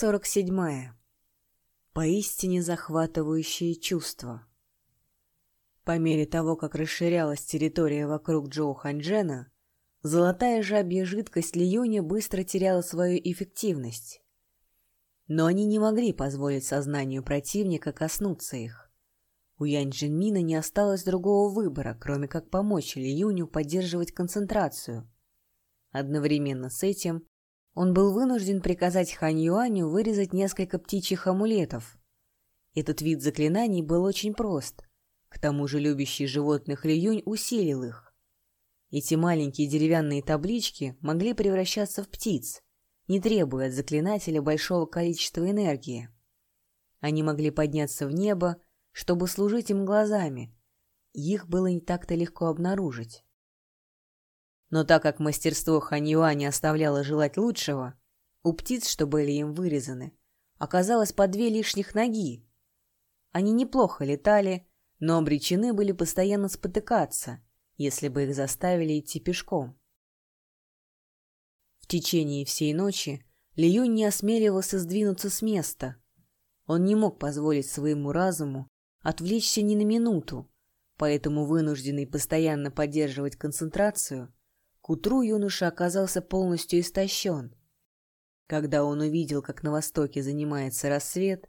Глава 47. Поистине захватывающие чувства. По мере того, как расширялась территория вокруг Джоу Ханьчжена, золотая жабья жидкость Лиюня быстро теряла свою эффективность. Но они не могли позволить сознанию противника коснуться их. У Янь Джинмина не осталось другого выбора, кроме как помочь Лиюню поддерживать концентрацию. Одновременно с этим он был вынужден приказать Хань Юаню вырезать несколько птичьих амулетов. Этот вид заклинаний был очень прост. К тому же любящий животных Ли Юнь усилил их. Эти маленькие деревянные таблички могли превращаться в птиц, не требуя от заклинателя большого количества энергии. Они могли подняться в небо, чтобы служить им глазами. Их было не так-то легко обнаружить. Но так как мастерство Ханьюа не оставляло желать лучшего, у птиц, что были им вырезаны, оказалось по две лишних ноги. Они неплохо летали, но обречены были постоянно спотыкаться, если бы их заставили идти пешком. В течение всей ночи Лиюнь не осмеливался сдвинуться с места. Он не мог позволить своему разуму отвлечься ни на минуту, поэтому вынужденный постоянно поддерживать концентрацию – к утру юноша оказался полностью истощен. Когда он увидел, как на востоке занимается рассвет,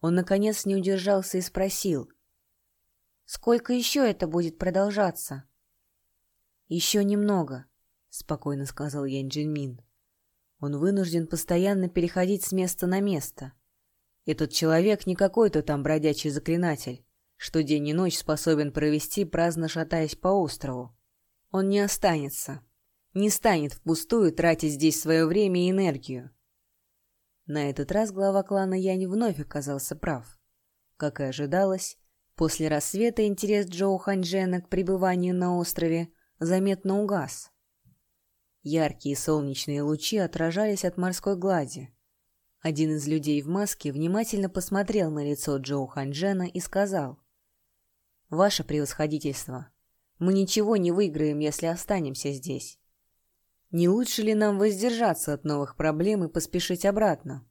он, наконец, не удержался и спросил, «Сколько еще это будет продолжаться?» «Еще немного», — спокойно сказал Янь Джинмин. «Он вынужден постоянно переходить с места на место. Этот человек не какой-то там бродячий заклинатель, что день и ночь способен провести, праздно шатаясь по острову. Он не останется, не станет впустую тратить здесь свое время и энергию. На этот раз глава клана Янь вновь оказался прав. Как и ожидалось, после рассвета интерес Джоу Ханьчжена к пребыванию на острове заметно угас. Яркие солнечные лучи отражались от морской глади. Один из людей в маске внимательно посмотрел на лицо Джоу Ханьчжена и сказал, «Ваше превосходительство, мы ничего не выиграем, если останемся здесь. Не лучше ли нам воздержаться от новых проблем и поспешить обратно?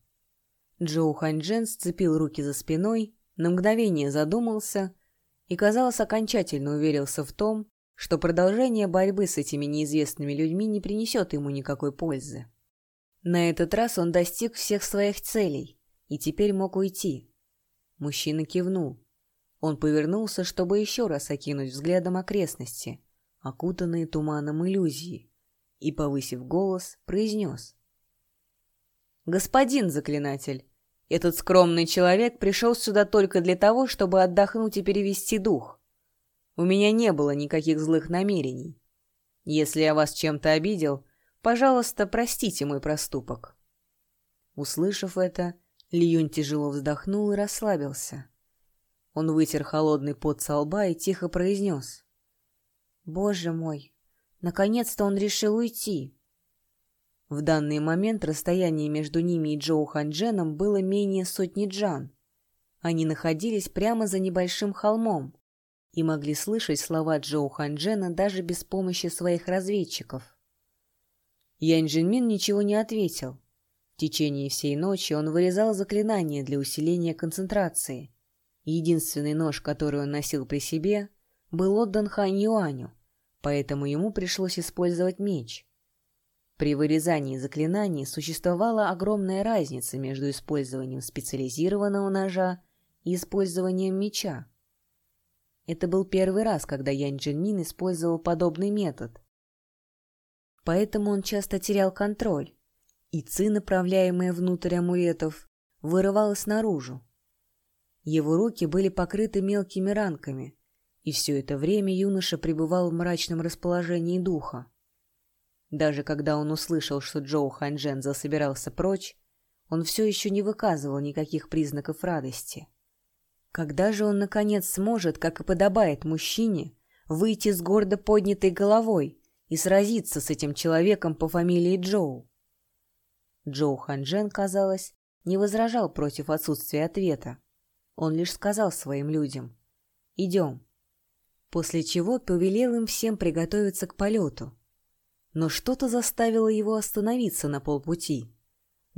Джоу Ханьчжен сцепил руки за спиной, на мгновение задумался и, казалось, окончательно уверился в том, что продолжение борьбы с этими неизвестными людьми не принесет ему никакой пользы. На этот раз он достиг всех своих целей и теперь мог уйти. Мужчина кивнул. Он повернулся, чтобы еще раз окинуть взглядом окрестности, окутанные туманом иллюзии, и, повысив голос, произнес. «Господин заклинатель, этот скромный человек пришел сюда только для того, чтобы отдохнуть и перевести дух. У меня не было никаких злых намерений. Если я вас чем-то обидел, пожалуйста, простите мой проступок». Услышав это, Лиюнь тяжело вздохнул и расслабился. Он вытер холодный пот со лба и тихо произнес. «Боже мой! Наконец-то он решил уйти!» В данный момент расстояние между ними и Джоу Хандженом было менее сотни джан. Они находились прямо за небольшим холмом и могли слышать слова Джоу Ханджена даже без помощи своих разведчиков. Янь Джинмин ничего не ответил. В течение всей ночи он вырезал заклинания для усиления концентрации — Единственный нож, который он носил при себе, был отдан Хань Юаню, поэтому ему пришлось использовать меч. При вырезании заклинаний существовала огромная разница между использованием специализированного ножа и использованием меча. Это был первый раз, когда Янь Джинмин использовал подобный метод. Поэтому он часто терял контроль, и ци, направляемые внутрь амулетов, вырывалась наружу. Его руки были покрыты мелкими ранками, и все это время юноша пребывал в мрачном расположении духа. Даже когда он услышал, что Джоу Ханьчжен засобирался прочь, он все еще не выказывал никаких признаков радости. Когда же он, наконец, сможет, как и подобает мужчине, выйти с гордо поднятой головой и сразиться с этим человеком по фамилии Джоу? Джоу Ханьчжен, казалось, не возражал против отсутствия ответа. Он лишь сказал своим людям «Идем», после чего повелел им всем приготовиться к полету. Но что-то заставило его остановиться на полпути.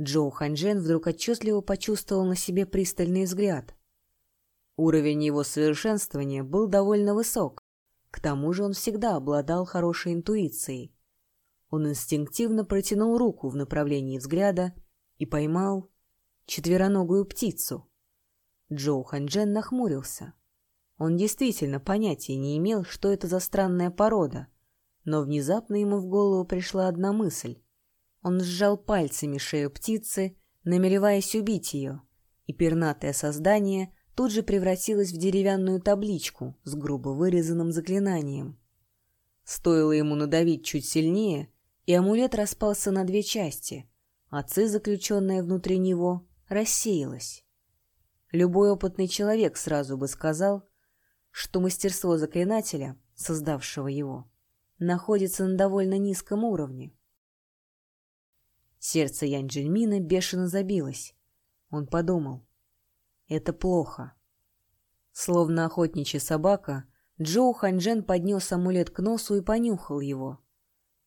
Джоу Ханьжен вдруг отчетливо почувствовал на себе пристальный взгляд. Уровень его совершенствования был довольно высок. К тому же он всегда обладал хорошей интуицией. Он инстинктивно протянул руку в направлении взгляда и поймал четвероногую птицу. Джоу Ханьжен нахмурился. Он действительно понятия не имел, что это за странная порода, но внезапно ему в голову пришла одна мысль. Он сжал пальцами шею птицы, намереваясь убить ее, и пернатое создание тут же превратилось в деревянную табличку с грубо вырезанным заклинанием. Стоило ему надавить чуть сильнее, и амулет распался на две части, а ци, заключенная внутри него, рассеялась. Любой опытный человек сразу бы сказал, что мастерство заклинателя, создавшего его, находится на довольно низком уровне. Сердце Янь Джельмина бешено забилось. Он подумал, это плохо. Словно охотничья собака, Джоу Ханьжен поднес амулет к носу и понюхал его.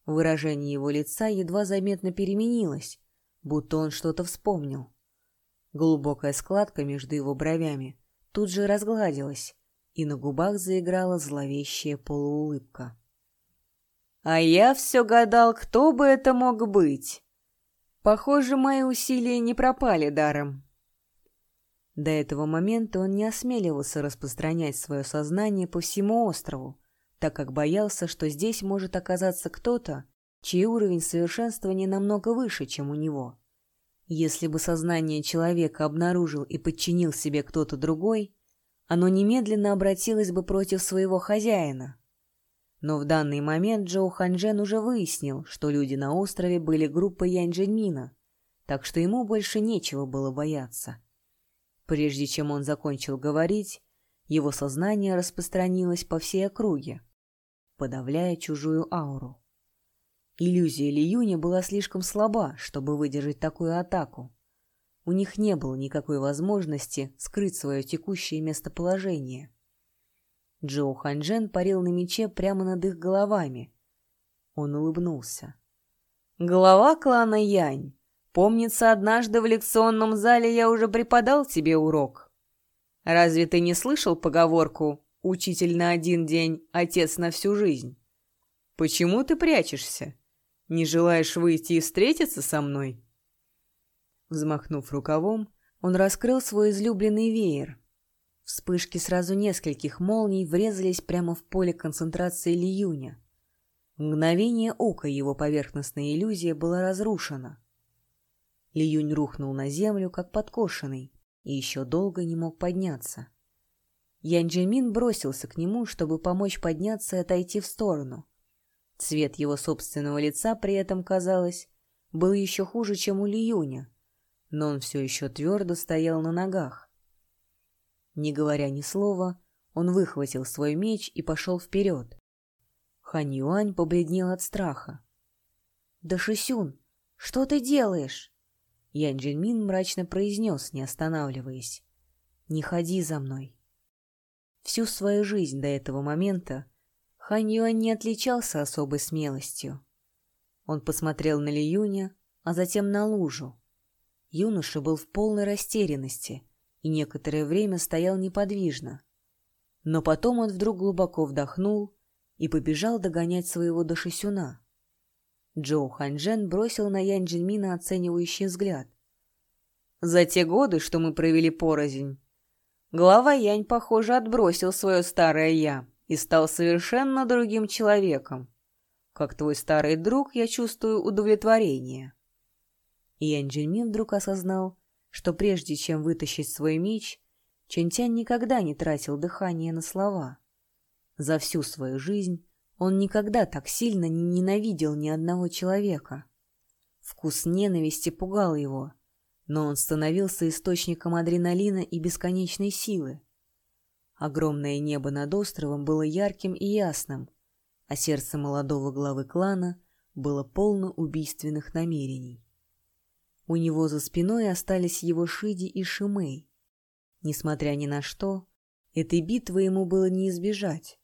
Выражение его лица едва заметно переменилось, будто он что-то вспомнил. Глубокая складка между его бровями тут же разгладилась, и на губах заиграла зловещая полуулыбка. «А я все гадал, кто бы это мог быть. Похоже, мои усилия не пропали даром». До этого момента он не осмеливался распространять свое сознание по всему острову, так как боялся, что здесь может оказаться кто-то, чей уровень совершенствования намного выше, чем у него. Если бы сознание человека обнаружил и подчинил себе кто-то другой, оно немедленно обратилось бы против своего хозяина. Но в данный момент Джоу Ханжен уже выяснил, что люди на острове были группой Янь Джиньмина, так что ему больше нечего было бояться. Прежде чем он закончил говорить, его сознание распространилось по всей округе, подавляя чужую ауру. Иллюзия Ли Юня была слишком слаба, чтобы выдержать такую атаку. У них не было никакой возможности скрыть свое текущее местоположение. Джоу Ханьжен парил на мече прямо над их головами. Он улыбнулся. «Глава клана Янь, помнится, однажды в лекционном зале я уже преподал тебе урок. Разве ты не слышал поговорку «Учитель на один день, отец на всю жизнь»? Почему ты прячешься? Не желаешь выйти и встретиться со мной?» Взмахнув рукавом, он раскрыл свой излюбленный веер. Вспышки сразу нескольких молний врезались прямо в поле концентрации Лиюня. В мгновение ока его поверхностная иллюзия была разрушена. Лиюнь рухнул на землю, как подкошенный, и еще долго не мог подняться. Ян Джимин бросился к нему, чтобы помочь подняться и отойти в сторону. Цвет его собственного лица при этом, казалось, был еще хуже, чем у Лиюня но он все еще твердо стоял на ногах. Не говоря ни слова, он выхватил свой меч и пошел вперед. Хань Юань побледнел от страха. «Да, Шисюн, что ты делаешь?» Ян Джинмин мрачно произнес, не останавливаясь. «Не ходи за мной». Всю свою жизнь до этого момента Хань Юань не отличался особой смелостью. Он посмотрел на Лиюня, а затем на лужу. Юноша был в полной растерянности и некоторое время стоял неподвижно. Но потом он вдруг глубоко вдохнул и побежал догонять своего Дашисюна. Джоу Ханьжен бросил на Янь Джинмина оценивающий взгляд. «За те годы, что мы провели порознь, глава Янь, похоже, отбросил свое старое «я» и стал совершенно другим человеком. Как твой старый друг, я чувствую удовлетворение». И Янь вдруг осознал, что прежде чем вытащить свой меч, Чэньтянь никогда не тратил дыхание на слова. За всю свою жизнь он никогда так сильно не ненавидел ни одного человека. Вкус ненависти пугал его, но он становился источником адреналина и бесконечной силы. Огромное небо над островом было ярким и ясным, а сердце молодого главы клана было полно убийственных намерений. У него за спиной остались его Шиди и Шимей. Несмотря ни на что, этой битвы ему было не избежать.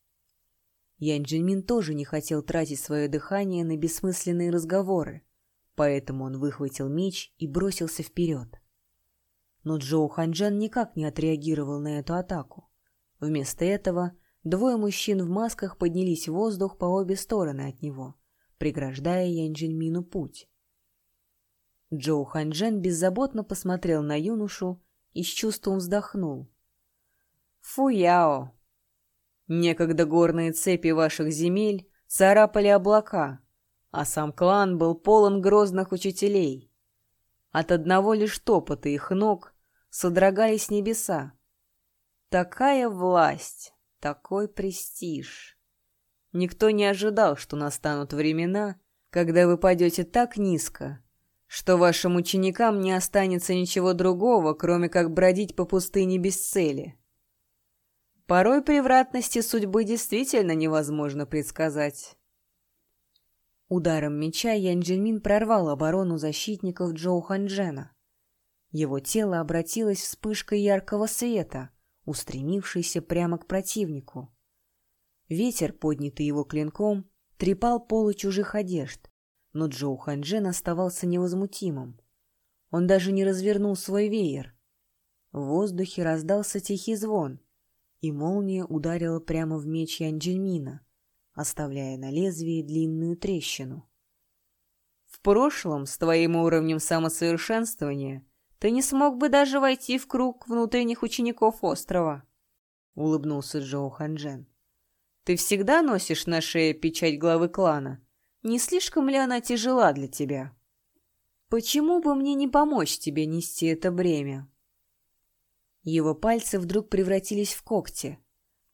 Янь Джинмин тоже не хотел тратить свое дыхание на бессмысленные разговоры, поэтому он выхватил меч и бросился вперед. Но Джоу Ханджан никак не отреагировал на эту атаку. Вместо этого двое мужчин в масках поднялись в воздух по обе стороны от него, преграждая Янь Джиньмину путь. Джоу Ханджен беззаботно посмотрел на юношу и с чувством вздохнул. «Фуяо! Некогда горные цепи ваших земель царапали облака, а сам клан был полон грозных учителей. От одного лишь топота их ног содрогались небеса. Такая власть, такой престиж. Никто не ожидал, что настанут времена, когда вы пойдете так низко, что вашим ученикам не останется ничего другого, кроме как бродить по пустыне без цели. Порой превратности судьбы действительно невозможно предсказать. Ударом меча Ян Джинмин прорвал оборону защитников Джоу Ханджена. Его тело обратилось вспышкой яркого света, устремившейся прямо к противнику. Ветер, поднятый его клинком, трепал полы чужих одежд, но Джоу Ханджен оставался невозмутимым. Он даже не развернул свой веер. В воздухе раздался тихий звон, и молния ударила прямо в меч Янджельмина, оставляя на лезвии длинную трещину. В прошлом, с твоим уровнем самосовершенствования, ты не смог бы даже войти в круг внутренних учеников острова, — улыбнулся Джоу Ханджен. Ты всегда носишь на шее печать главы клана, не слишком ли она тяжела для тебя? Почему бы мне не помочь тебе нести это бремя? Его пальцы вдруг превратились в когти.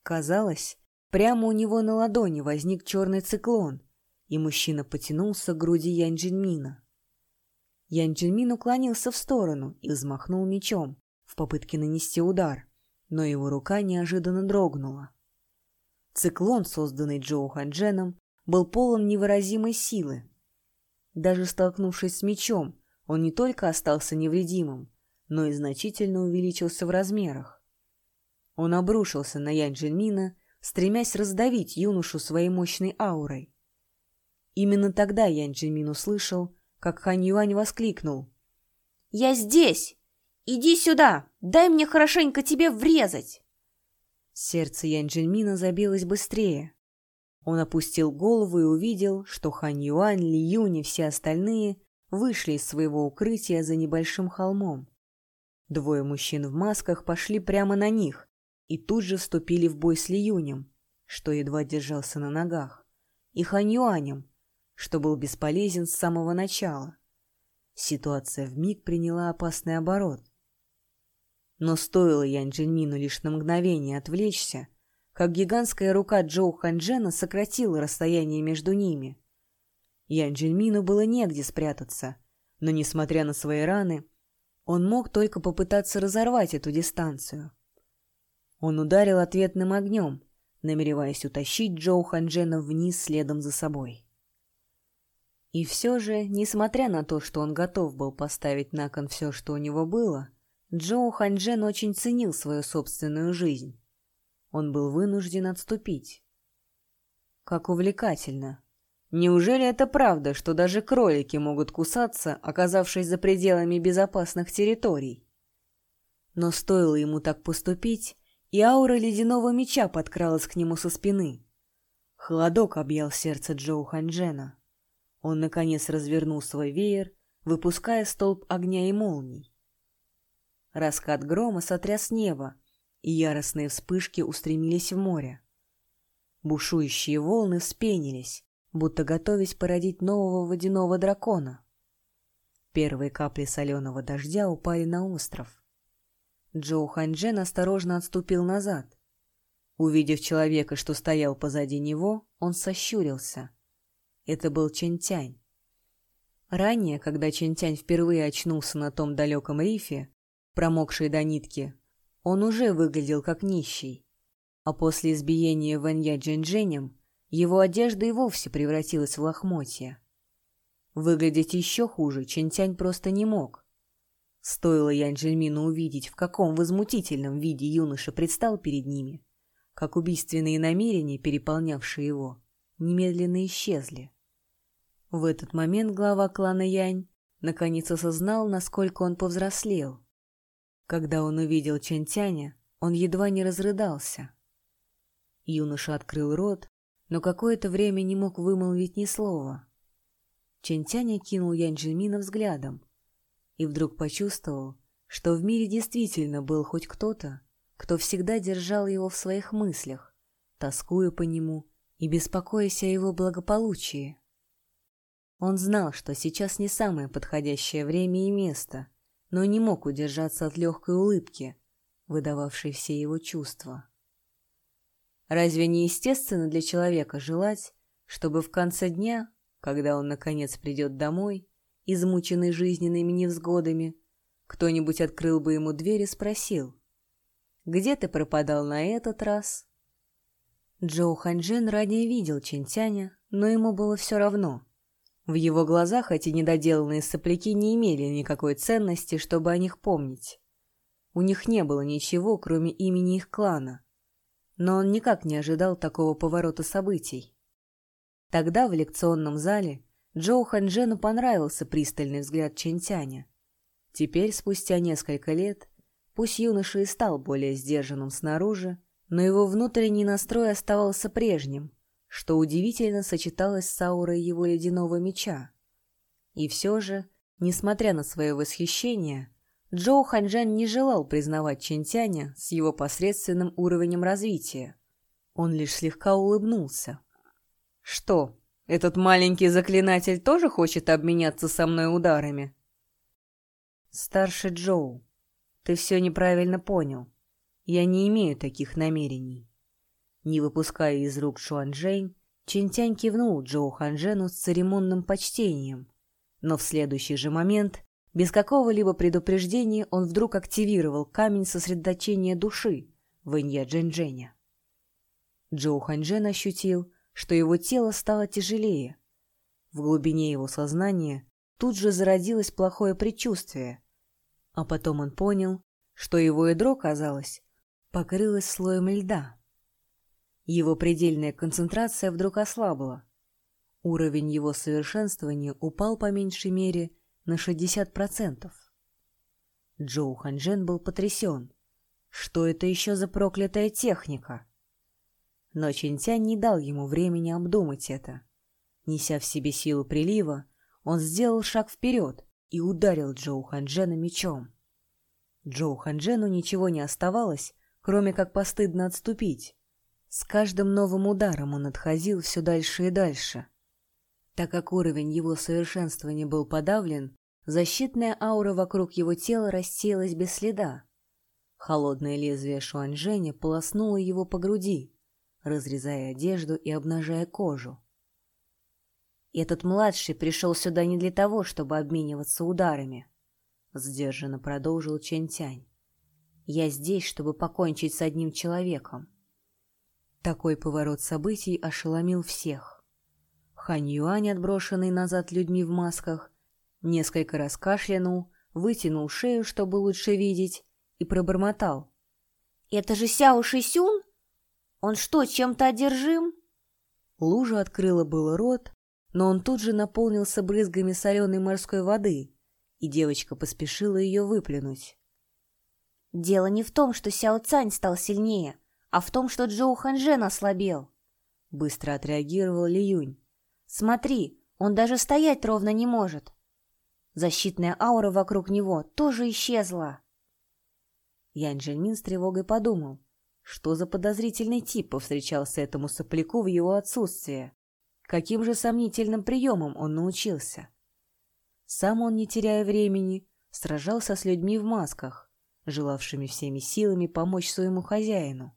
Казалось, прямо у него на ладони возник черный циклон, и мужчина потянулся к груди Янь Джинмина. Янь Джинмин уклонился в сторону и взмахнул мечом в попытке нанести удар, но его рука неожиданно дрогнула. Циклон, созданный Джоу Хандженом, был полон невыразимой силы. Даже столкнувшись с мечом, он не только остался невредимым, но и значительно увеличился в размерах. Он обрушился на Янь Джинмина, стремясь раздавить юношу своей мощной аурой. Именно тогда Янь Джинмин услышал, как Хань Юань воскликнул. «Я здесь! Иди сюда! Дай мне хорошенько тебе врезать!» Сердце Янь Джинмина забилось быстрее. Он опустил голову и увидел, что Хань Юань, Ли Юнь и все остальные вышли из своего укрытия за небольшим холмом. Двое мужчин в масках пошли прямо на них и тут же вступили в бой с Ли Юнем, что едва держался на ногах, и Хань Юанем, что был бесполезен с самого начала. Ситуация вмиг приняла опасный оборот. Но стоило Ян Джинмину лишь на мгновение отвлечься, как гигантская рука Джоу Ханджена сократила расстояние между ними. Ян Джинмину было негде спрятаться, но, несмотря на свои раны, он мог только попытаться разорвать эту дистанцию. Он ударил ответным огнем, намереваясь утащить Джоу Ханджена вниз следом за собой. И все же, несмотря на то, что он готов был поставить на кон все, что у него было, Джоу Ханджен очень ценил свою собственную жизнь. Он был вынужден отступить. Как увлекательно. Неужели это правда, что даже кролики могут кусаться, оказавшись за пределами безопасных территорий? Но стоило ему так поступить, и аура ледяного меча подкралась к нему со спины. Холодок объял сердце Джоу Ханджена. Он, наконец, развернул свой веер, выпуская столб огня и молний. Раскат грома сотряс небо, и яростные вспышки устремились в море. Бушующие волны вспенились, будто готовясь породить нового водяного дракона. Первые капли соленого дождя упали на остров. Джоу Ханьчжен осторожно отступил назад. Увидев человека, что стоял позади него, он сощурился. Это был Чентянь. Ранее, когда Чентянь впервые очнулся на том далеком рифе, промокший до нитки, он уже выглядел как нищий. А после избиения Ванья Джиндженем его одежда и вовсе превратилась в лохмотья. Выглядеть еще хуже Чентянь просто не мог. Стоило Ян Джельмину увидеть, в каком возмутительном виде юноша предстал перед ними, как убийственные намерения, переполнявшие его, немедленно исчезли. В этот момент глава клана Янь наконец осознал, насколько он повзрослел. Когда он увидел Чентяня, он едва не разрыдался. Юноша открыл рот, но какое-то время не мог вымолвить ни слова. Чентяня кинул Янь Джимина взглядом и вдруг почувствовал, что в мире действительно был хоть кто-то, кто всегда держал его в своих мыслях, тоскуя по нему и беспокоясь о его благополучии. Он знал, что сейчас не самое подходящее время и место, но не мог удержаться от легкой улыбки, выдававшей все его чувства. Разве не естественно для человека желать, чтобы в конце дня, когда он наконец придет домой, измученный жизненными невзгодами, кто-нибудь открыл бы ему дверь и спросил, «Где ты пропадал на этот раз?» Джоу Ханьжен ранее видел Чинтяня, но ему было все равно. В его глазах эти недоделанные сопляки не имели никакой ценности, чтобы о них помнить. У них не было ничего, кроме имени их клана. Но он никак не ожидал такого поворота событий. Тогда в лекционном зале Джоу Ханжену понравился пристальный взгляд Чентяня. Теперь, спустя несколько лет, пусть юноша и стал более сдержанным снаружи, но его внутренний настрой оставался прежним — что удивительно сочеталось с аурой его ледяного меча. И все же, несмотря на свое восхищение, Джоу Ханьжан не желал признавать Чинтяня с его посредственным уровнем развития. Он лишь слегка улыбнулся. «Что, этот маленький заклинатель тоже хочет обменяться со мной ударами?» «Старший Джоу, ты все неправильно понял. Я не имею таких намерений». Не выпуская из рук Шуанжэнь, Чинтянь кивнул Джоу Ханжену с церемонным почтением. Но в следующий же момент, без какого-либо предупреждения, он вдруг активировал камень сосредоточения души в Инья Джэньчжэня. Джоу Ханжен ощутил, что его тело стало тяжелее. В глубине его сознания тут же зародилось плохое предчувствие. А потом он понял, что его ядро, казалось, покрылось слоем льда. Его предельная концентрация вдруг ослабла. Уровень его совершенствования упал по меньшей мере на 60%. Джоу Ханжен был потрясен. Что это еще за проклятая техника? Но Чинтянь не дал ему времени обдумать это. Неся в себе силу прилива, он сделал шаг вперед и ударил Джоу Ханжена мечом. Джоу Ханжену ничего не оставалось, кроме как постыдно отступить. С каждым новым ударом он отходил все дальше и дальше. Так как уровень его совершенствования был подавлен, защитная аура вокруг его тела рассеялась без следа. Холодное лезвие Шуанжэня полоснуло его по груди, разрезая одежду и обнажая кожу. «Этот младший пришел сюда не для того, чтобы обмениваться ударами», — сдержанно продолжил Чэнь-Тянь. «Я здесь, чтобы покончить с одним человеком». Такой поворот событий ошеломил всех. Хань Юань, отброшенный назад людьми в масках, несколько раз кашлянул, вытянул шею, чтобы лучше видеть, и пробормотал. «Это же Сяо Шисюн? Он что, чем-то одержим?» Лужа открыла было рот, но он тут же наполнился брызгами соленой морской воды, и девочка поспешила ее выплюнуть. «Дело не в том, что Сяо Цань стал сильнее а в том, что Джоу Ханжен ослабел. Быстро отреагировал Ли Юнь. Смотри, он даже стоять ровно не может. Защитная аура вокруг него тоже исчезла. Янь Джельмин с тревогой подумал, что за подозрительный тип повстречался этому сопляку в его отсутствие. Каким же сомнительным приемом он научился? Сам он, не теряя времени, сражался с людьми в масках, желавшими всеми силами помочь своему хозяину.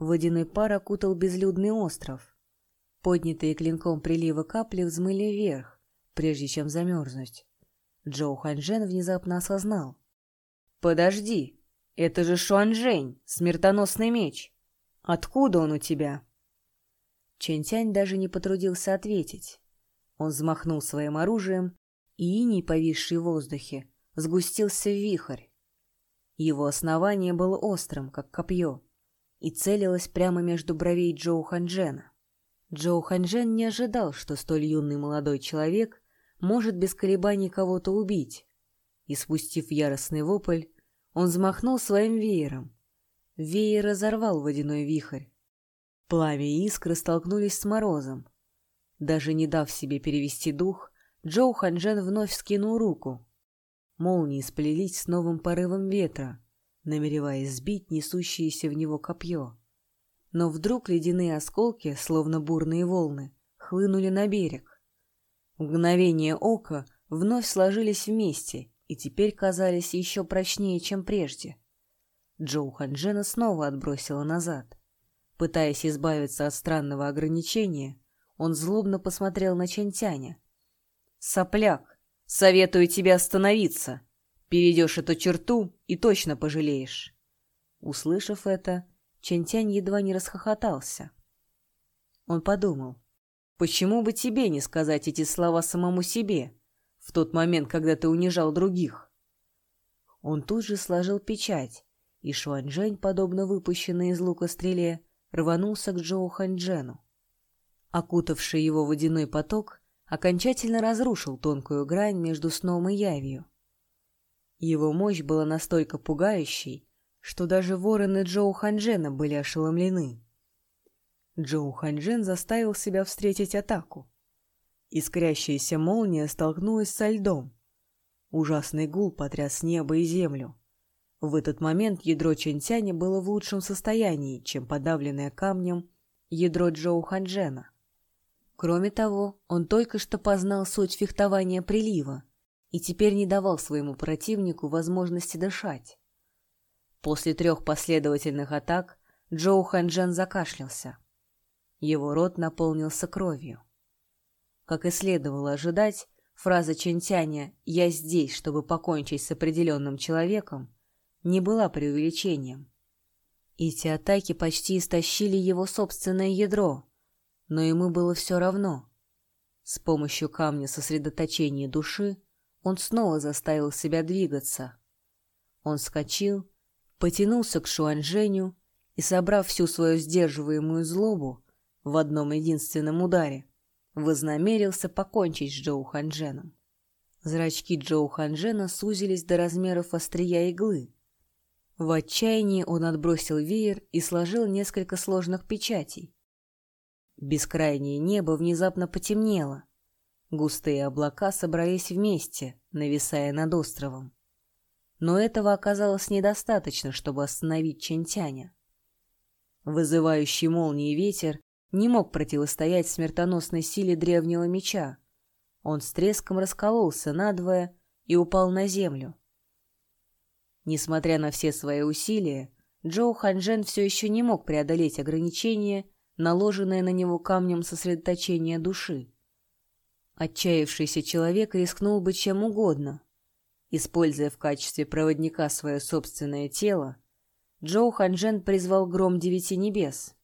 Водяной пар окутал безлюдный остров. Поднятые клинком прилива капли взмыли вверх, прежде чем замерзнуть. Джоу Ханьжен внезапно осознал. «Подожди, это же Шуанжэнь, смертоносный меч. Откуда он у тебя?» Чэнь-Тянь даже не потрудился ответить. Он взмахнул своим оружием, и иней, повисший в воздухе, сгустился в вихрь. Его основание было острым, как копье, и целилась прямо между бровей Джоу Ханджена. Джоу Ханьжен не ожидал, что столь юный молодой человек может без колебаний кого-то убить, и, спустив яростный вопль, он взмахнул своим веером. Веер разорвал водяной вихрь. Пламя и искры столкнулись с морозом. Даже не дав себе перевести дух, Джоу Ханжен вновь скинул руку. Молнии сплелись с новым порывом ветра, намереваясь сбить несущееся в него копье. Но вдруг ледяные осколки, словно бурные волны, хлынули на берег. В мгновение ока вновь сложились вместе и теперь казались еще прочнее, чем прежде. Джоу Ханжена снова отбросила назад. Пытаясь избавиться от странного ограничения, он злобно посмотрел на Чентяня. «Сопляк, советую тебе остановиться. Перейдешь эту черту и точно пожалеешь». Услышав это, Чентянь едва не расхохотался. Он подумал, почему бы тебе не сказать эти слова самому себе, в тот момент, когда ты унижал других? Он тут же сложил печать, и Шуаньжэнь, подобно выпущенной из лука стреле, рванулся к Джоу Ханьчжену. Окутавший его водяной поток окончательно разрушил тонкую грань между сном и явью. Его мощь была настолько пугающей, что даже вороны Джоу Ханьчжена были ошеломлены. Джоу Ханьчжен заставил себя встретить атаку. Искрящаяся молния столкнулась со льдом. Ужасный гул потряс небо и землю. В этот момент ядро Чэньтяня было в лучшем состоянии, чем подавленное камнем ядро Джоу Ханжена. Кроме того, он только что познал суть фехтования прилива и теперь не давал своему противнику возможности дышать. После трех последовательных атак Джоу Ханжен закашлялся. Его рот наполнился кровью. Как и следовало ожидать, фраза Чентяня «я здесь, чтобы покончить с определенным человеком» не была преувеличением. Эти атаки почти истощили его собственное ядро, но ему было все равно. С помощью камня сосредоточения души он снова заставил себя двигаться. Он вскочил, потянулся к Шуаньжэню и, собрав всю свою сдерживаемую злобу в одном единственном ударе, вознамерился покончить с Джоу Ханженом. Зрачки Джоу Ханжена сузились до размеров острия иглы, в отчаянии он отбросил веер и сложил несколько сложных печатей. Бескрайнее небо внезапно потемнело. Густые облака собрались вместе, нависая над островом. Но этого оказалось недостаточно, чтобы остановить Чентяня. Вызывающий молнии ветер не мог противостоять смертоносной силе древнего меча. Он с треском раскололся надвое и упал на землю. Несмотря на все свои усилия, Джоу Ханжен все еще не мог преодолеть ограничения, наложенные на него камнем сосредоточения души. Отчаявшийся человек рискнул бы чем угодно. Используя в качестве проводника свое собственное тело, Джоу Ханжен призвал гром девяти небес.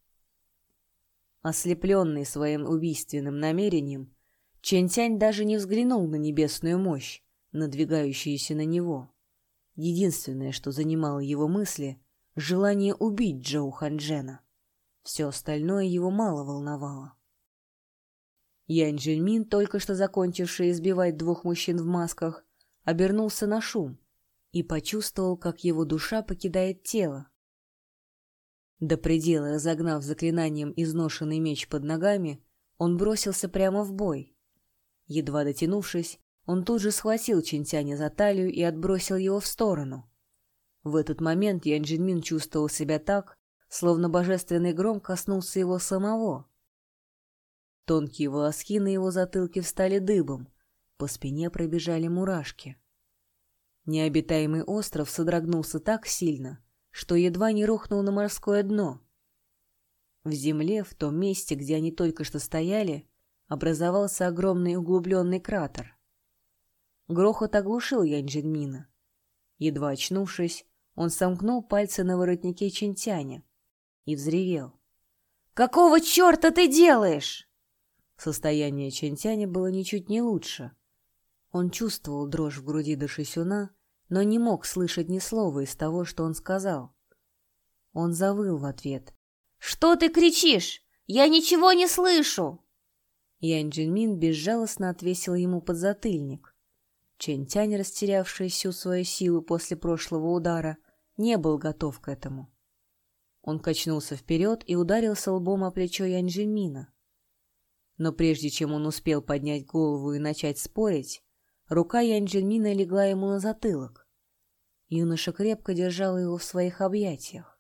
Ослепленный своим убийственным намерением, Чен Тянь даже не взглянул на небесную мощь, надвигающуюся на него. Единственное, что занимало его мысли — желание убить Джоу Ханджена. Все остальное его мало волновало. Янь Джиньмин, только что закончивший избивать двух мужчин в масках, обернулся на шум и почувствовал, как его душа покидает тело. До предела разогнав заклинанием изношенный меч под ногами, он бросился прямо в бой. Едва дотянувшись, он тут же схватил Чинтяня за талию и отбросил его в сторону. В этот момент Ян Джинмин чувствовал себя так, словно божественный гром коснулся его самого. Тонкие волоски на его затылке встали дыбом, по спине пробежали мурашки. Необитаемый остров содрогнулся так сильно, что едва не рухнул на морское дно. В земле, в том месте, где они только что стояли, образовался огромный углубленный кратер. Грохот оглушил Янь-Джинмина. Едва очнувшись, он сомкнул пальцы на воротнике Чинтяня и взревел. «Какого черта ты делаешь?» Состояние Чинтяня было ничуть не лучше. Он чувствовал дрожь в груди до Шисюна, но не мог слышать ни слова из того, что он сказал. Он завыл в ответ. «Что ты кричишь? Я ничего не слышу!» Ян Джинмин безжалостно отвесил ему подзатыльник. Чэнь Тянь, растерявший всю свою силу после прошлого удара, не был готов к этому. Он качнулся вперед и ударился лбом о плечо Ян Джинмина. Но прежде чем он успел поднять голову и начать спорить, рука Ян Джинмина легла ему на затылок. Юноша крепко держал его в своих объятиях.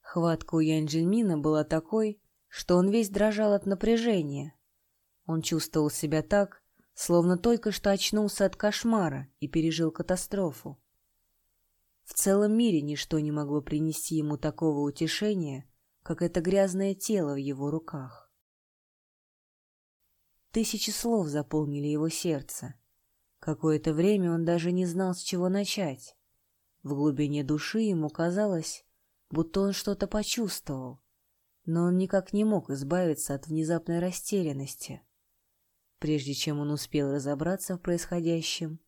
Хватка у Ян Джинмина была такой, что он весь дрожал от напряжения. Он чувствовал себя так, словно только что очнулся от кошмара и пережил катастрофу. В целом мире ничто не могло принести ему такого утешения, как это грязное тело в его руках. Тысячи слов заполнили его сердце. Какое-то время он даже не знал, с чего начать. В глубине души ему казалось, будто он что-то почувствовал, но он никак не мог избавиться от внезапной растерянности. Прежде чем он успел разобраться в происходящем,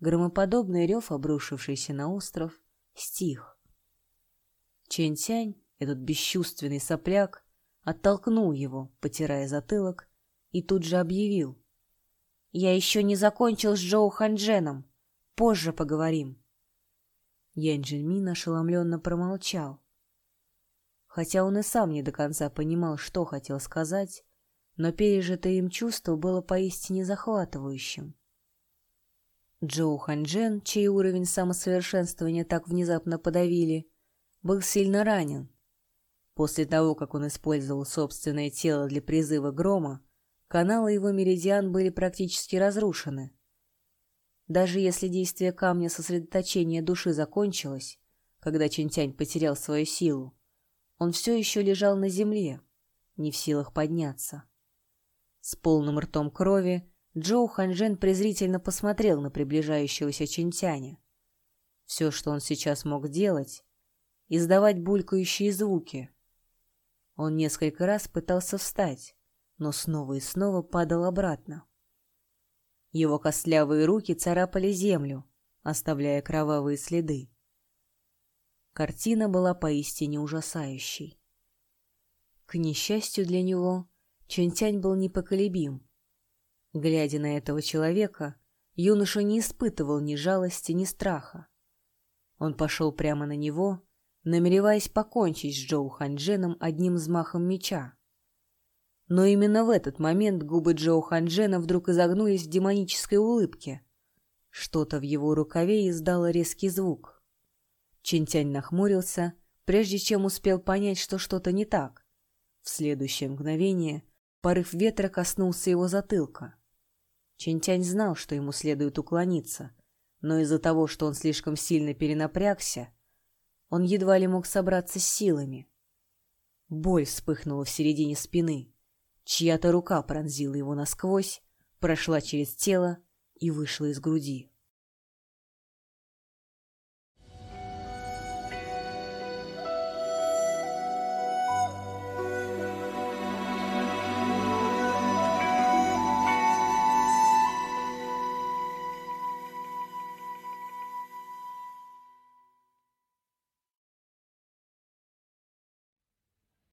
громоподобный рев, обрушившийся на остров, стих. Чэнь-Тянь, этот бесчувственный сопляк, оттолкнул его, потирая затылок, и тут же объявил. «Я еще не закончил с Джоу Хандженом. Позже поговорим». Янь Джинмин ошеломленно промолчал. Хотя он и сам не до конца понимал, что хотел сказать, но пережитое им чувство было поистине захватывающим. Джоу Ханджен, чей уровень самосовершенствования так внезапно подавили, был сильно ранен. После того, как он использовал собственное тело для призыва грома, каналы его меридиан были практически разрушены. Даже если действие камня сосредоточения души закончилось, когда Чинтянь потерял свою силу, он все еще лежал на земле, не в силах подняться. С полным ртом крови Джоу Ханжен презрительно посмотрел на приближающегося Чинтяня. Все, что он сейчас мог делать, издавать булькающие звуки. Он несколько раз пытался встать, но снова и снова падал обратно. Его костлявые руки царапали землю, оставляя кровавые следы. Картина была поистине ужасающей. К несчастью для него, Чунтянь был непоколебим. Глядя на этого человека, юноша не испытывал ни жалости, ни страха. Он пошел прямо на него, намереваясь покончить с Джоу Хандженом одним взмахом меча. Но именно в этот момент губы Джоу Ханджена вдруг изогнулись в демонической улыбке. Что-то в его рукаве издало резкий звук. Чинтянь нахмурился, прежде чем успел понять, что что-то не так. В следующее мгновение порыв ветра коснулся его затылка. Чинтянь знал, что ему следует уклониться, но из-за того, что он слишком сильно перенапрягся, он едва ли мог собраться с силами. Боль вспыхнула в середине спины. Чья-то рука пронзила его насквозь, прошла через тело и вышла из груди.